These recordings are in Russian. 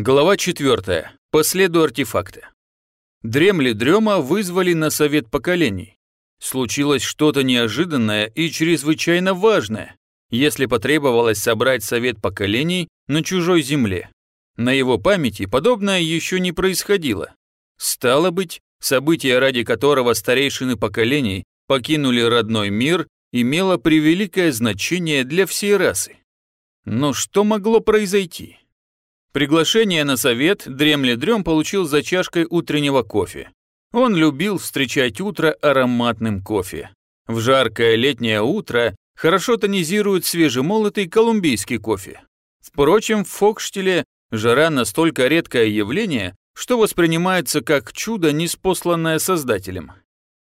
Глава 4. По следу артефакта. Дремли дрема вызвали на совет поколений. Случилось что-то неожиданное и чрезвычайно важное, если потребовалось собрать совет поколений на чужой земле. На его памяти подобное еще не происходило. Стало быть, событие, ради которого старейшины поколений покинули родной мир, имело превеликое значение для всей расы. Но что могло произойти? Приглашение на совет Дремли Дрем получил за чашкой утреннего кофе. Он любил встречать утро ароматным кофе. В жаркое летнее утро хорошо тонизирует свежемолотый колумбийский кофе. Впрочем, в Фокштиле жара настолько редкое явление, что воспринимается как чудо, неспосланное Создателем.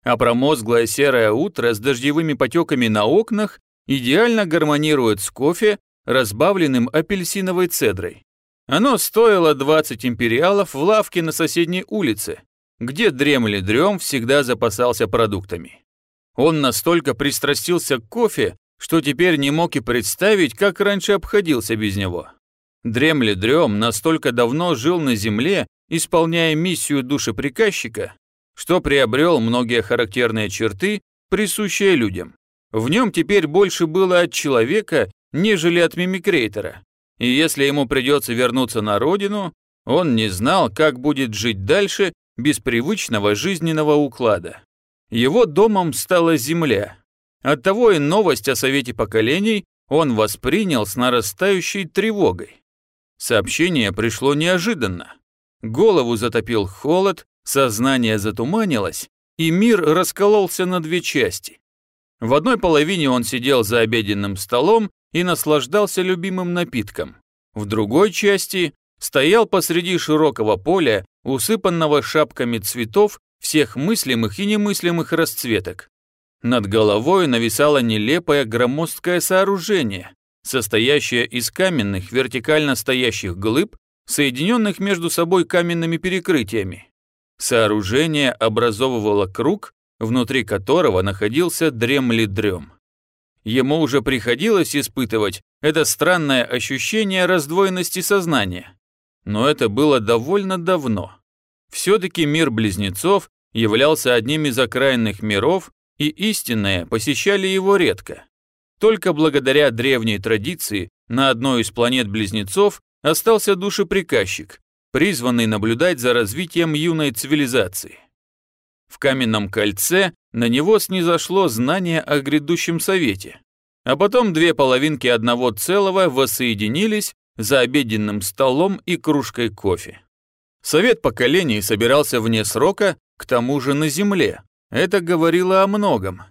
А промозглое серое утро с дождевыми потеками на окнах идеально гармонирует с кофе, разбавленным апельсиновой цедрой. Оно стоило 20 империалов в лавке на соседней улице, где дремли дрем всегда запасался продуктами. Он настолько пристрастился к кофе, что теперь не мог и представить, как раньше обходился без него. Дремли дрем настолько давно жил на земле, исполняя миссию душеприказчика, что приобрел многие характерные черты, присущие людям. В нем теперь больше было от человека, нежели от мимикрейтера, и если ему придется вернуться на родину, он не знал, как будет жить дальше без привычного жизненного уклада. Его домом стала земля. Оттого и новость о Совете поколений он воспринял с нарастающей тревогой. Сообщение пришло неожиданно. Голову затопил холод, сознание затуманилось, и мир раскололся на две части. В одной половине он сидел за обеденным столом и наслаждался любимым напитком. В другой части стоял посреди широкого поля, усыпанного шапками цветов всех мыслимых и немыслимых расцветок. Над головой нависало нелепое громоздкое сооружение, состоящее из каменных вертикально стоящих глыб, соединенных между собой каменными перекрытиями. Сооружение образовывало круг, внутри которого находился дремли-дрем. Ему уже приходилось испытывать это странное ощущение раздвоенности сознания. Но это было довольно давно. Все-таки мир близнецов являлся одним из окраинных миров, и истинные посещали его редко. Только благодаря древней традиции на одной из планет-близнецов остался душеприказчик, призванный наблюдать за развитием юной цивилизации. В каменном кольце на него снизошло знание о грядущем совете. А потом две половинки одного целого воссоединились за обеденным столом и кружкой кофе. Совет поколений собирался вне срока, к тому же на земле. Это говорило о многом.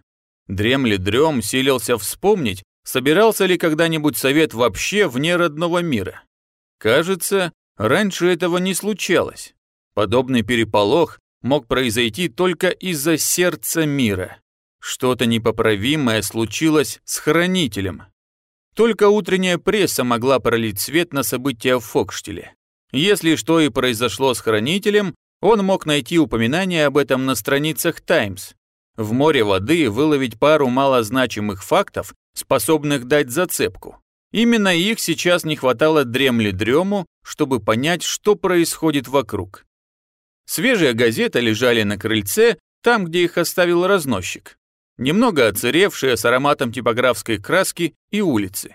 Дремли дрем силился вспомнить, собирался ли когда-нибудь совет вообще вне родного мира. Кажется, раньше этого не случалось. Подобный переполох мог произойти только из-за сердца мира. Что-то непоправимое случилось с хранителем. Только утренняя пресса могла пролить свет на события в Фокштиле. Если что и произошло с хранителем, он мог найти упоминание об этом на страницах «Таймс». В море воды выловить пару малозначимых фактов, способных дать зацепку. Именно их сейчас не хватало дремли дрему, чтобы понять, что происходит вокруг. Свежие газеты лежали на крыльце, там, где их оставил разносчик. Немного оцаревшие с ароматом типографской краски и улицы.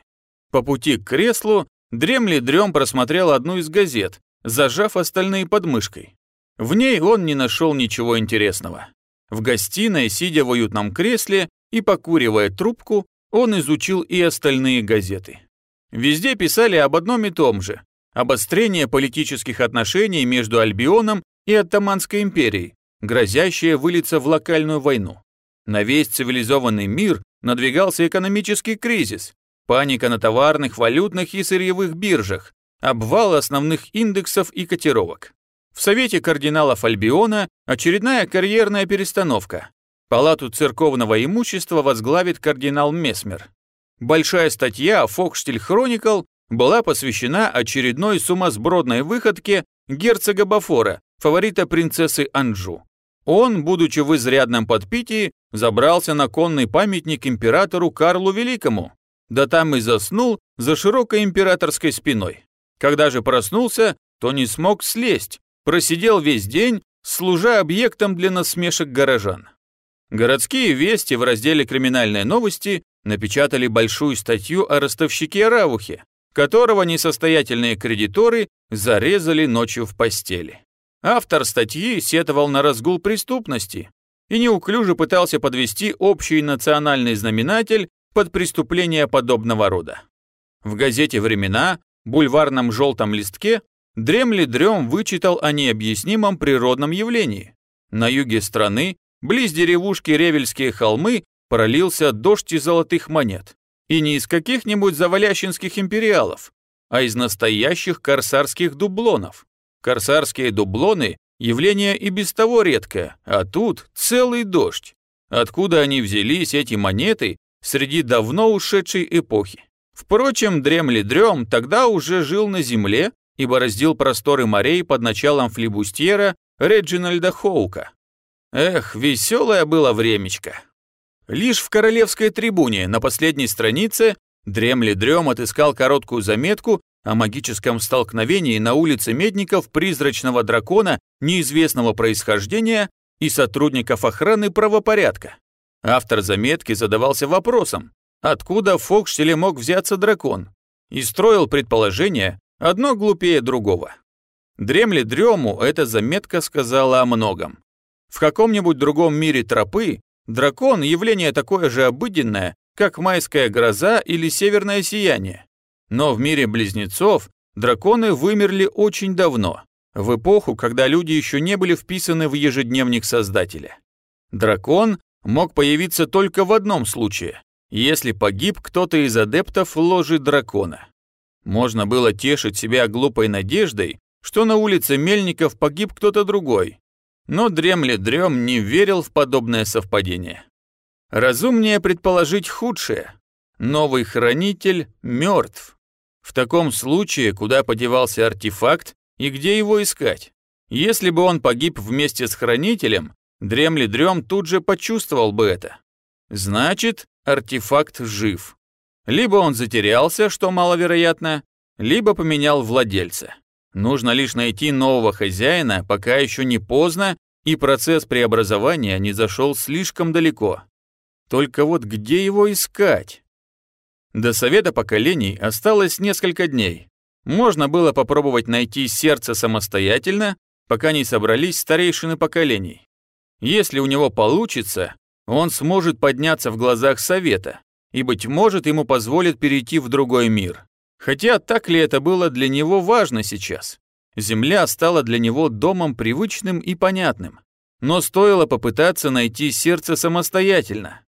По пути к креслу Дремли Дрем просмотрел одну из газет, зажав остальные под мышкой. В ней он не нашел ничего интересного. В гостиной, сидя в уютном кресле и покуривая трубку, он изучил и остальные газеты. Везде писали об одном и том же – обострение политических отношений между Альбионом и Оттоманской империей, грозящая вылиться в локальную войну. На весь цивилизованный мир надвигался экономический кризис, паника на товарных, валютных и сырьевых биржах, обвал основных индексов и котировок. В Совете кардиналов Альбиона очередная карьерная перестановка. Палату церковного имущества возглавит кардинал Месмер. Большая статья «Фокштиль Хроникл» была посвящена очередной сумасбродной выходке герцога Бафора, фаворита принцессы Анджу. Он, будучи в изрядном подпитии, забрался на конный памятник императору Карлу Великому, да там и заснул за широкой императорской спиной. Когда же проснулся, то не смог слезть, просидел весь день, служа объектом для насмешек горожан. Городские вести в разделе «Криминальные новости» напечатали большую статью о ростовщике Равухе, которого несостоятельные кредиторы зарезали ночью в постели. Автор статьи сетовал на разгул преступности и неуклюже пытался подвести общий национальный знаменатель под преступления подобного рода. В газете «Времена» бульварном желтом листке дремли дрем вычитал о необъяснимом природном явлении. На юге страны, близ деревушки Ревельские холмы, пролился дождь из золотых монет. И не из каких-нибудь завалящинских империалов, а из настоящих корсарских дублонов. Корсарские дублоны – явление и без того редкое, а тут целый дождь. Откуда они взялись, эти монеты, среди давно ушедшей эпохи? Впрочем, дремли дрем тогда уже жил на земле и бороздил просторы морей под началом флибустьера Реджинальда Хоука. Эх, веселое было времечко. Лишь в королевской трибуне на последней странице дремли дрем отыскал короткую заметку о магическом столкновении на улице Медников призрачного дракона неизвестного происхождения и сотрудников охраны правопорядка. Автор заметки задавался вопросом, откуда в Фокштеле мог взяться дракон, и строил предположение, одно глупее другого. Дремли дрему эта заметка сказала о многом. В каком-нибудь другом мире тропы дракон – явление такое же обыденное, как майская гроза или северное сияние. Но в мире близнецов драконы вымерли очень давно, в эпоху, когда люди еще не были вписаны в ежедневник Создателя. Дракон мог появиться только в одном случае, если погиб кто-то из адептов ложи дракона. Можно было тешить себя глупой надеждой, что на улице Мельников погиб кто-то другой, но дремли дрем не верил в подобное совпадение. Разумнее предположить худшее. Новый хранитель мертв. В таком случае, куда подевался артефакт и где его искать? Если бы он погиб вместе с хранителем, Дремли Дрем тут же почувствовал бы это. Значит, артефакт жив. Либо он затерялся, что маловероятно, либо поменял владельца. Нужно лишь найти нового хозяина, пока еще не поздно, и процесс преобразования не зашел слишком далеко. Только вот где его искать? До совета поколений осталось несколько дней. Можно было попробовать найти сердце самостоятельно, пока не собрались старейшины поколений. Если у него получится, он сможет подняться в глазах совета, и, быть может, ему позволит перейти в другой мир. Хотя так ли это было для него важно сейчас? Земля стала для него домом привычным и понятным. Но стоило попытаться найти сердце самостоятельно.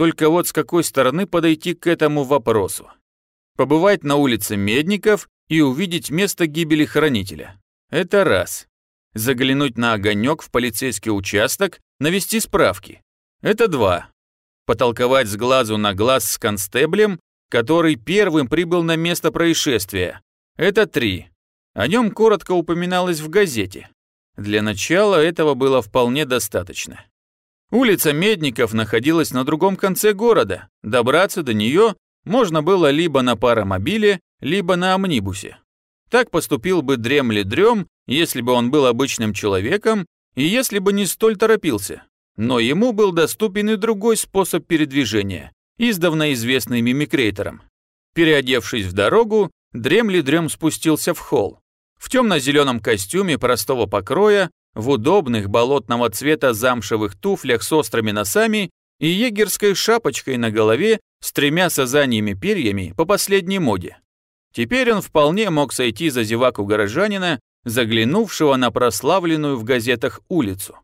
Только вот с какой стороны подойти к этому вопросу? Побывать на улице Медников и увидеть место гибели хранителя. Это раз. Заглянуть на огонек в полицейский участок, навести справки. Это два. Потолковать с глазу на глаз с констеблем, который первым прибыл на место происшествия. Это три. О нем коротко упоминалось в газете. Для начала этого было вполне достаточно. Улица Медников находилась на другом конце города. Добраться до нее можно было либо на паромобиле, либо на амнибусе. Так поступил бы Дремли Дрем, если бы он был обычным человеком и если бы не столь торопился. Но ему был доступен и другой способ передвижения, издавна известный мимикрейтором. Переодевшись в дорогу, Дремли Дрем спустился в холл. В темно-зеленом костюме простого покроя в удобных болотного цвета замшевых туфлях с острыми носами и егерской шапочкой на голове с тремя сазаньями перьями по последней моде. Теперь он вполне мог сойти за зеваку горожанина, заглянувшего на прославленную в газетах улицу.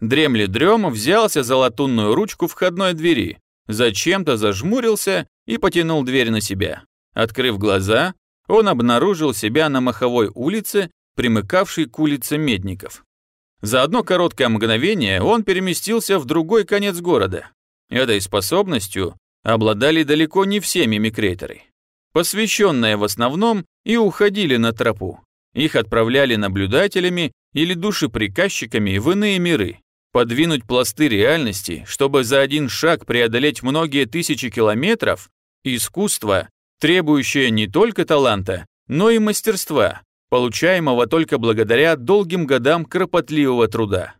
Дремли дрем взялся за латунную ручку входной двери, зачем-то зажмурился и потянул дверь на себя. Открыв глаза, он обнаружил себя на Маховой улице, примыкавшей к улице Медников. За одно короткое мгновение он переместился в другой конец города. Этой способностью обладали далеко не все мимикрейторы. Посвященные в основном и уходили на тропу. Их отправляли наблюдателями или душеприказчиками в иные миры. Подвинуть пласты реальности, чтобы за один шаг преодолеть многие тысячи километров – искусство, требующее не только таланта, но и мастерства, получаемого только благодаря долгим годам кропотливого труда.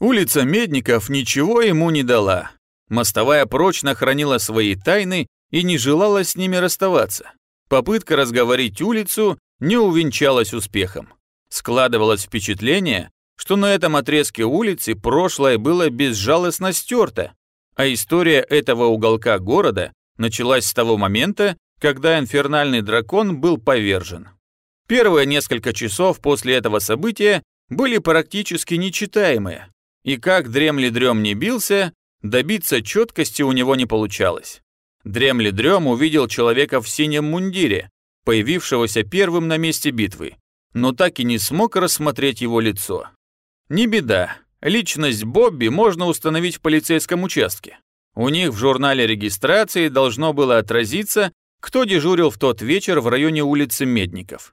Улица Медников ничего ему не дала. Мостовая прочно хранила свои тайны и не желала с ними расставаться. Попытка разговорить улицу не увенчалась успехом. Складывалось впечатление, что на этом отрезке улицы прошлое было безжалостно стерто, а история этого уголка города началась с того момента, когда инфернальный дракон был повержен. Первые несколько часов после этого события были практически нечитаемые, и как Дремли-Дрем не бился, добиться четкости у него не получалось. Дремли-Дрем увидел человека в синем мундире, появившегося первым на месте битвы, но так и не смог рассмотреть его лицо. Не беда. Личность Бобби можно установить в полицейском участке. У них в журнале регистрации должно было отразиться, кто дежурил в тот вечер в районе улицы Медников.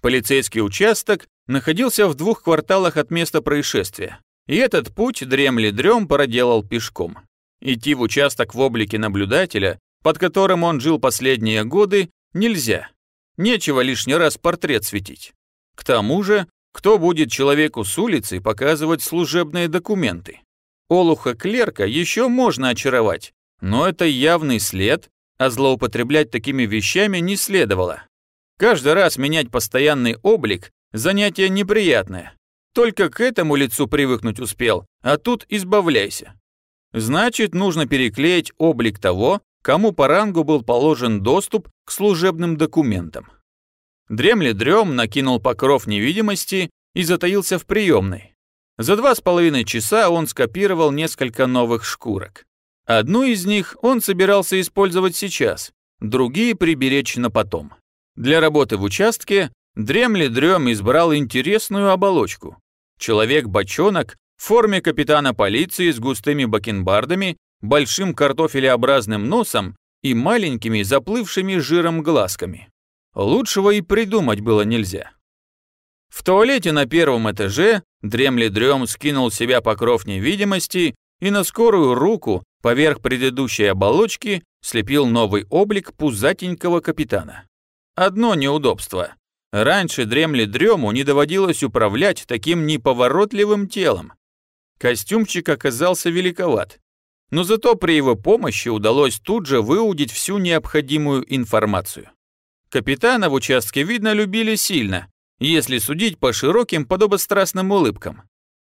Полицейский участок находился в двух кварталах от места происшествия, и этот путь дремли-дрем проделал пешком. Идти в участок в облике наблюдателя, под которым он жил последние годы, нельзя. Нечего лишний раз портрет светить. К тому же кто будет человеку с улицы показывать служебные документы? Олуха-клерка еще можно очаровать, но это явный след, а злоупотреблять такими вещами не следовало. Каждый раз менять постоянный облик – занятие неприятное. Только к этому лицу привыкнуть успел, а тут избавляйся. Значит, нужно переклеить облик того, кому по рангу был положен доступ к служебным документам. Дремли-дрем накинул покров невидимости и затаился в приемной. За два с половиной часа он скопировал несколько новых шкурок. Одну из них он собирался использовать сейчас, другие приберечь на потом. Для работы в участке Дремли-дрем избрал интересную оболочку. Человек-бочонок в форме капитана полиции с густыми бакенбардами, большим картофелеобразным носом и маленькими заплывшими жиром глазками. Лучшего и придумать было нельзя. В туалете на первом этаже дремли-дрем скинул себя покров невидимости и на скорую руку поверх предыдущей оболочки слепил новый облик пузатенького капитана. Одно неудобство. Раньше дремли-дрему не доводилось управлять таким неповоротливым телом. Костюмчик оказался великоват, но зато при его помощи удалось тут же выудить всю необходимую информацию. Капитана в участке, видно, любили сильно, если судить по широким подобострастным улыбкам.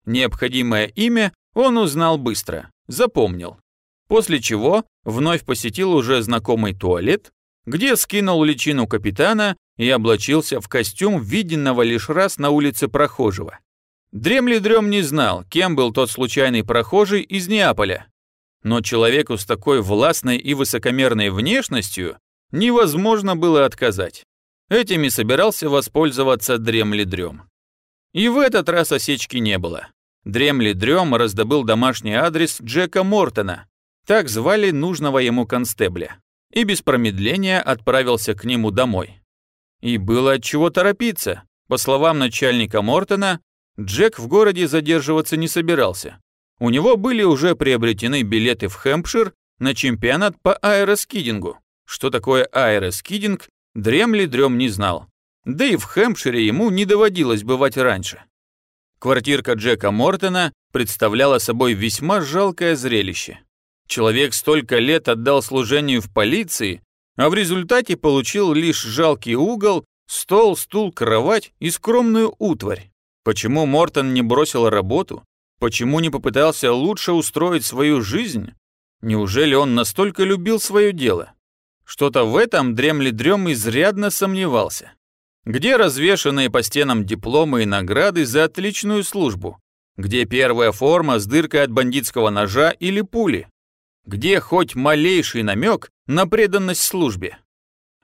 Необходимое имя он узнал быстро, запомнил. После чего вновь посетил уже знакомый туалет, где скинул личину капитана и облачился в костюм, виденного лишь раз на улице прохожего. Дремли-дрем не знал, кем был тот случайный прохожий из Неаполя. Но человеку с такой властной и высокомерной внешностью невозможно было отказать. Этими собирался воспользоваться Дремли-Дрем. И в этот раз осечки не было. Дремли-Дрем раздобыл домашний адрес Джека Мортона, так звали нужного ему констебля, и без промедления отправился к нему домой. И было от чего торопиться. По словам начальника Мортона, Джек в городе задерживаться не собирался. У него были уже приобретены билеты в Хэмпшир на чемпионат по аэроскидингу. Что такое аэроскидинг, дремли дрем не знал. Да и в Хэмпшире ему не доводилось бывать раньше. Квартирка Джека Мортона представляла собой весьма жалкое зрелище. Человек столько лет отдал служению в полиции, а в результате получил лишь жалкий угол, стол, стул, кровать и скромную утварь. Почему Мортон не бросил работу? Почему не попытался лучше устроить свою жизнь? Неужели он настолько любил свое дело? Что-то в этом дремли-дрем изрядно сомневался. Где развешанные по стенам дипломы и награды за отличную службу? Где первая форма с дыркой от бандитского ножа или пули? Где хоть малейший намек на преданность службе?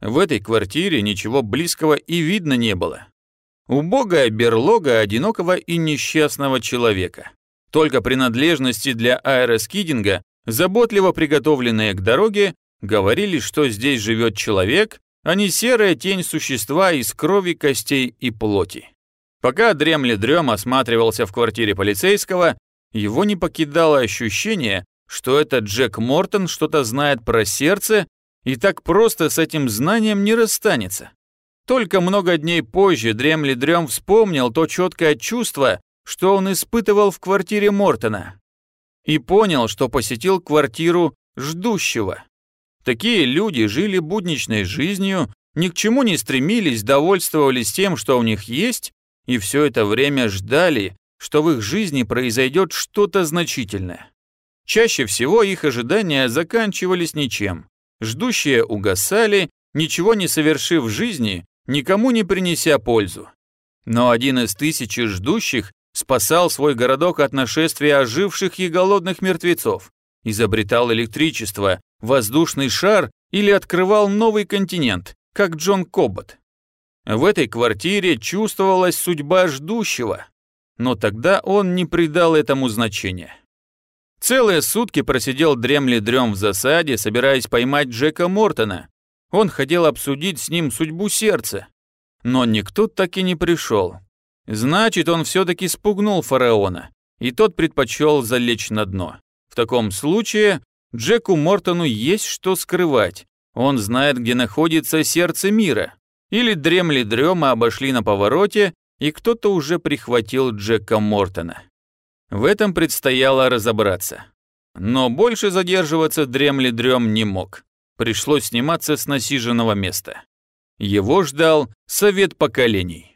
В этой квартире ничего близкого и видно не было. Убогая берлога одинокого и несчастного человека. Только принадлежности для аэроскидинга, заботливо приготовленные к дороге, Говорили, что здесь живет человек, а не серая тень существа из крови, костей и плоти. Пока дремли дрем осматривался в квартире полицейского, его не покидало ощущение, что этот Джек Мортон что-то знает про сердце и так просто с этим знанием не расстанется. Только много дней позже Дремли Дрем вспомнил то четкое чувство, что он испытывал в квартире Мортона. И понял, что посетил квартиру ждущего. Такие люди жили будничной жизнью, ни к чему не стремились, довольствовались тем, что у них есть, и все это время ждали, что в их жизни произойдет что-то значительное. Чаще всего их ожидания заканчивались ничем. Ждущие угасали, ничего не совершив в жизни, никому не принеся пользу. Но один из тысячи ждущих спасал свой городок от нашествия оживших и голодных мертвецов, изобретал электричество, воздушный шар или открывал новый континент, как Джон Кобот. В этой квартире чувствовалась судьба ждущего, но тогда он не придал этому значения. Целые сутки просидел дремли дрем в засаде, собираясь поймать Джека Мортона. Он хотел обсудить с ним судьбу сердца. Но никто так и не пришел. Значит, он все-таки спугнул фараона, и тот предпочел залечь на дно. В таком случае Джеку Мортону есть что скрывать. Он знает, где находится сердце мира. Или дремли дрема обошли на повороте, и кто-то уже прихватил Джека Мортона. В этом предстояло разобраться. Но больше задерживаться дремли дрем не мог. Пришлось сниматься с насиженного места. Его ждал совет поколений.